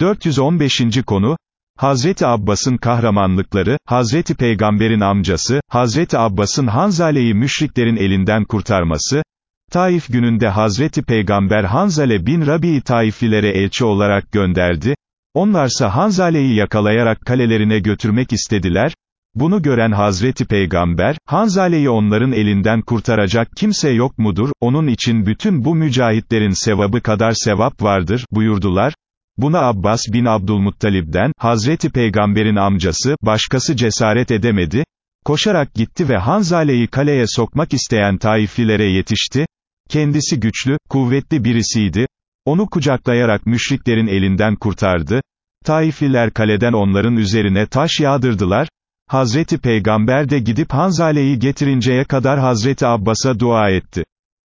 415. konu, Hazreti Abbas'ın kahramanlıkları, Hazreti Peygamber'in amcası, Hazreti Abbas'ın Hanzale'yi müşriklerin elinden kurtarması, Taif gününde Hazreti Peygamber Hanzale bin Rabi'yi Taiflilere elçi olarak gönderdi, onlarsa Hanzale'yi yakalayarak kalelerine götürmek istediler, bunu gören Hazreti Peygamber, Hanzale'yi onların elinden kurtaracak kimse yok mudur, onun için bütün bu mücahitlerin sevabı kadar sevap vardır, buyurdular, Buna Abbas bin Abdülmuttalib'den, Hazreti Peygamber'in amcası, başkası cesaret edemedi, koşarak gitti ve Hanzale'yi kaleye sokmak isteyen Taiflilere yetişti, kendisi güçlü, kuvvetli birisiydi, onu kucaklayarak müşriklerin elinden kurtardı, Taifliler kaleden onların üzerine taş yağdırdılar, Hazreti Peygamber de gidip Hanzale'yi getirinceye kadar Hazreti Abbas'a dua etti.